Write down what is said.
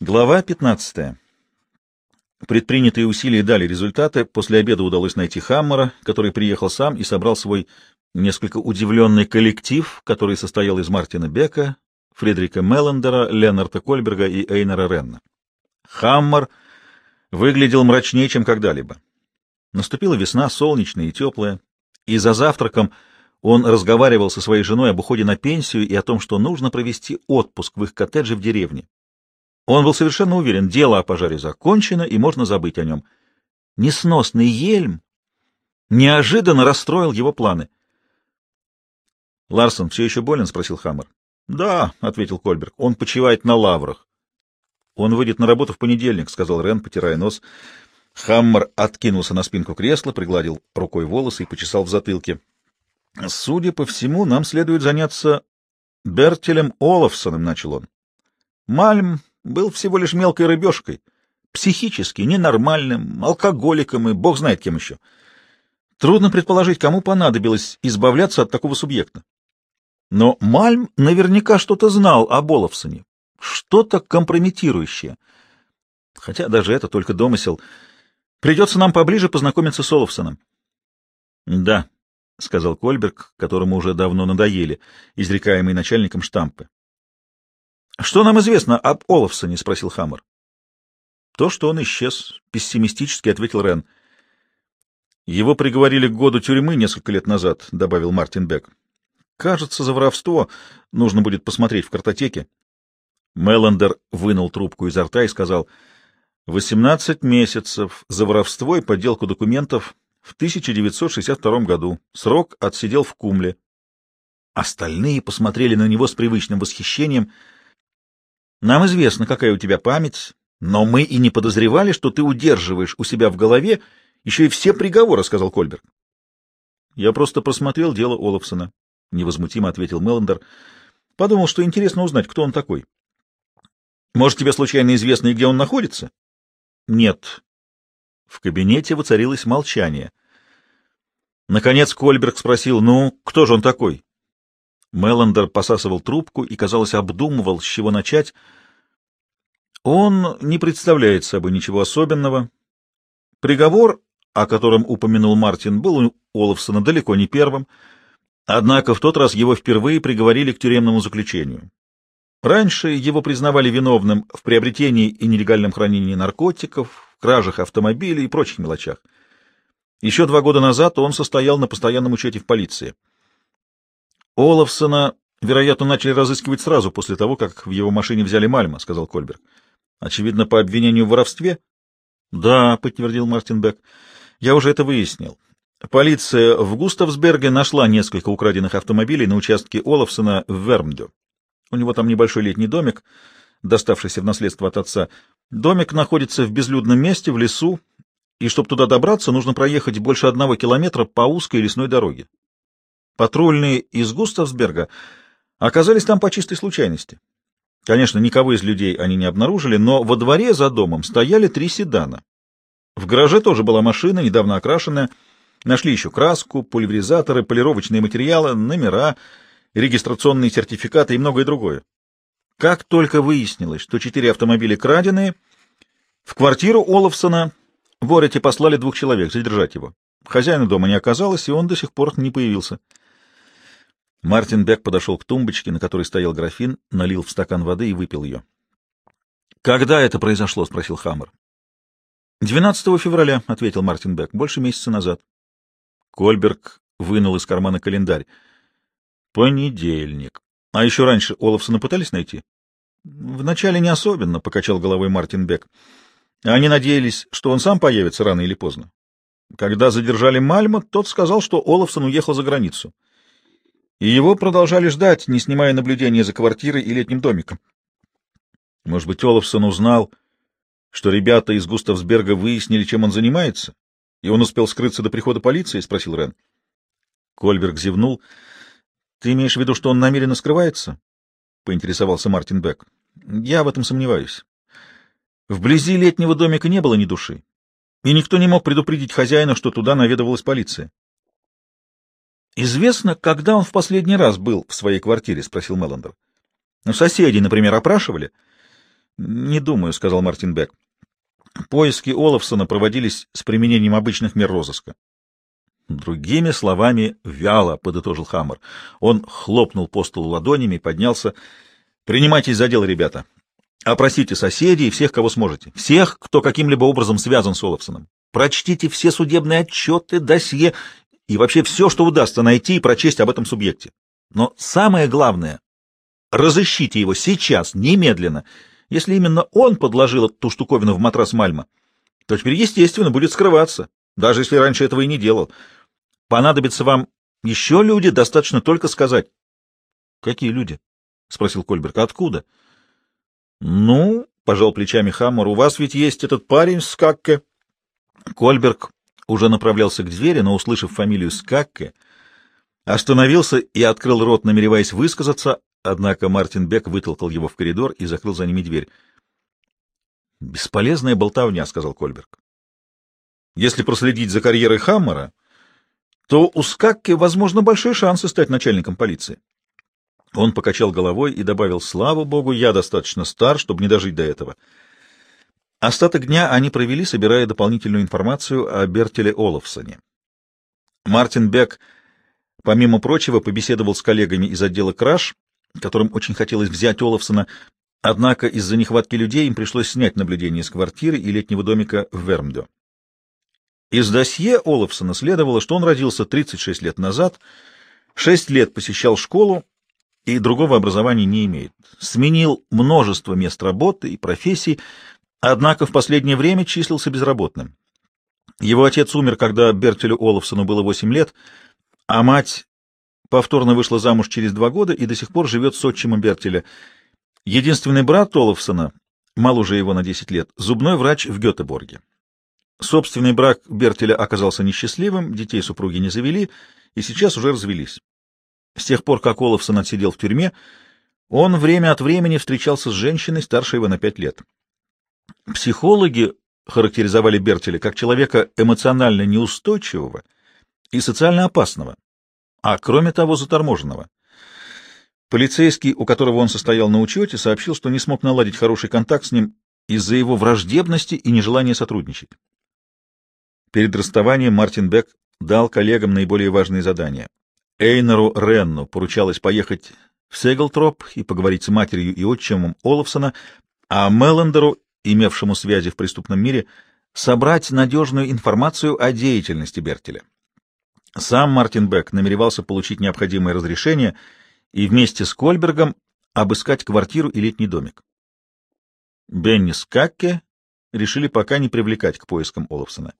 Глава 15. Предпринятые усилия дали результаты. После обеда удалось найти Хаммера, который приехал сам и собрал свой несколько удивленный коллектив, который состоял из Мартина Бека, Фридрика Меллендера, Ленарта Кольберга и Эйнера Ренна. Хаммер выглядел мрачнее, чем когда-либо. Наступила весна, солнечная и теплая, и за завтраком он разговаривал со своей женой об уходе на пенсию и о том, что нужно провести отпуск в их коттедже в деревне. Он был совершенно уверен, дело о пожаре закончено, и можно забыть о нем. Несносный ельм неожиданно расстроил его планы. — Ларсон все еще болен? — спросил Хаммер. — Да, — ответил Кольберг, — он почивает на лаврах. — Он выйдет на работу в понедельник, — сказал Рен, потирая нос. Хаммер откинулся на спинку кресла, пригладил рукой волосы и почесал в затылке. — Судя по всему, нам следует заняться Бертелем Олафсоном, — начал он. — Мальм был всего лишь мелкой рыбешкой, психически ненормальным, алкоголиком и бог знает кем еще. Трудно предположить, кому понадобилось избавляться от такого субъекта. Но Мальм наверняка что-то знал о Олафсоне, что-то компрометирующее. Хотя даже это только домысел. Придется нам поближе познакомиться с Олафсоном. — Да, — сказал Кольберг, которому уже давно надоели, изрекаемый начальником штампы. Что нам известно об Олафсоне? спросил Хаммер. То, что он исчез, пессимистически ответил Рен. Его приговорили к году тюрьмы несколько лет назад, добавил Мартин Бек. Кажется, за воровство нужно будет посмотреть в картотеке. Меллендер вынул трубку изо рта и сказал: «Восемнадцать месяцев за воровство и подделку документов в 1962 году. Срок отсидел в Кумле. Остальные посмотрели на него с привычным восхищением — нам известно, какая у тебя память, но мы и не подозревали, что ты удерживаешь у себя в голове еще и все приговоры, — сказал Кольберг. — Я просто просмотрел дело Олафсона, — невозмутимо ответил Меллендер. — Подумал, что интересно узнать, кто он такой. — Может, тебе случайно известно, где он находится? — Нет. В кабинете воцарилось молчание. Наконец Кольберг спросил, ну, кто же он такой? Меллендер посасывал трубку и, казалось, обдумывал, с чего начать. Он не представляет собой ничего особенного. Приговор, о котором упомянул Мартин, был у Олафсона далеко не первым, однако в тот раз его впервые приговорили к тюремному заключению. Раньше его признавали виновным в приобретении и нелегальном хранении наркотиков, кражах автомобилей и прочих мелочах. Еще два года назад он состоял на постоянном учете в полиции. Олафсона, вероятно, начали разыскивать сразу после того, как в его машине взяли Мальма, — сказал Кольберг. — Очевидно, по обвинению в воровстве? — Да, — подтвердил Мартин Бек. — Я уже это выяснил. Полиция в Густавсберге нашла несколько украденных автомобилей на участке Олафсона в Вермдю. У него там небольшой летний домик, доставшийся в наследство от отца. Домик находится в безлюдном месте, в лесу, и чтобы туда добраться, нужно проехать больше одного километра по узкой лесной дороге. Патрульные из Густавсберга оказались там по чистой случайности. Конечно, никого из людей они не обнаружили, но во дворе за домом стояли три седана. В гараже тоже была машина, недавно окрашенная. Нашли еще краску, пульверизаторы, полировочные материалы, номера, регистрационные сертификаты и многое другое. Как только выяснилось, что четыре автомобиля краденые, в квартиру Олафсона в Орете послали двух человек задержать его. Хозяина дома не оказалось, и он до сих пор не появился. Мартин Бек подошел к тумбочке, на которой стоял графин, налил в стакан воды и выпил ее. — Когда это произошло? — спросил Хаммер. — 12 февраля, — ответил Мартин Бек, — больше месяца назад. Кольберг вынул из кармана календарь. — Понедельник. А еще раньше Олафсона пытались найти? — Вначале не особенно, — покачал головой Мартин Бек. Они надеялись, что он сам появится рано или поздно. Когда задержали Мальма, тот сказал, что Олафсон уехал за границу. — и его продолжали ждать, не снимая наблюдения за квартирой и летним домиком. Может быть, Олафсон узнал, что ребята из Густавсберга выяснили, чем он занимается, и он успел скрыться до прихода полиции? — спросил Рен. Кольберг зевнул. — Ты имеешь в виду, что он намеренно скрывается? — поинтересовался Мартин Бек. — Я в этом сомневаюсь. Вблизи летнего домика не было ни души, и никто не мог предупредить хозяина, что туда наведывалась полиция. Известно, когда он в последний раз был в своей квартире, спросил Меллендер. Ну, соседи, например, опрашивали. Не думаю, сказал Мартин Бек. Поиски Олафсона проводились с применением обычных мер розыска. Другими словами, вяло, подытожил Хаммер. Он хлопнул по столу ладонями и поднялся. Принимайтесь за дело, ребята. Опросите соседей и всех, кого сможете. Всех, кто каким-либо образом связан с Олафсоном. Прочтите все судебные отчеты, досье и вообще все, что удастся найти и прочесть об этом субъекте. Но самое главное — разыщите его сейчас, немедленно. Если именно он подложил эту штуковину в матрас Мальма, то теперь, естественно, будет скрываться, даже если раньше этого и не делал. Понадобится вам еще люди, достаточно только сказать. — Какие люди? — спросил Кольберг. — Откуда? — Ну, — пожал плечами Хаммер, — у вас ведь есть этот парень Скакке. Кольберг уже направлялся к двери, но, услышав фамилию Скакке, остановился и открыл рот, намереваясь высказаться, однако Мартин Бек вытолкал его в коридор и закрыл за ними дверь. «Бесполезная болтовня», — сказал Кольберг. «Если проследить за карьерой Хаммера, то у Скакки, возможно, большие шансы стать начальником полиции». Он покачал головой и добавил, «Слава богу, я достаточно стар, чтобы не дожить до этого». Остаток дня они провели, собирая дополнительную информацию о Бертеле Олафсоне. Мартин Бек, помимо прочего, побеседовал с коллегами из отдела «Краш», которым очень хотелось взять Олафсона, однако из-за нехватки людей им пришлось снять наблюдение с квартиры и летнего домика в Вермдо. Из досье Олафсона следовало, что он родился 36 лет назад, 6 лет посещал школу и другого образования не имеет. Сменил множество мест работы и профессий, Однако в последнее время числился безработным. Его отец умер, когда Бертелю Олафсону было 8 лет, а мать повторно вышла замуж через два года и до сих пор живет с отчимом Бертеля. Единственный брат Олафсона, моложе его на 10 лет, зубной врач в Гетеборге. Собственный брак Бертеля оказался несчастливым, детей супруги не завели и сейчас уже развелись. С тех пор, как Олафсон отсидел в тюрьме, он время от времени встречался с женщиной, старше его на пять лет. Психологи характеризовали Бертеля как человека эмоционально неустойчивого и социально опасного, а кроме того заторможенного. Полицейский, у которого он состоял на учете, сообщил, что не смог наладить хороший контакт с ним из-за его враждебности и нежелания сотрудничать. Перед расставанием Мартин Бек дал коллегам наиболее важные задания. Эйнеру Ренну поручалось поехать в Сеглтроп и поговорить с матерью и отчимом Олафсона, а Меллендеру имевшему связи в преступном мире, собрать надежную информацию о деятельности Бертеля. Сам Мартин Бек намеревался получить необходимое разрешение и вместе с Кольбергом обыскать квартиру и летний домик. Бенни Скакке решили пока не привлекать к поискам Олафсона.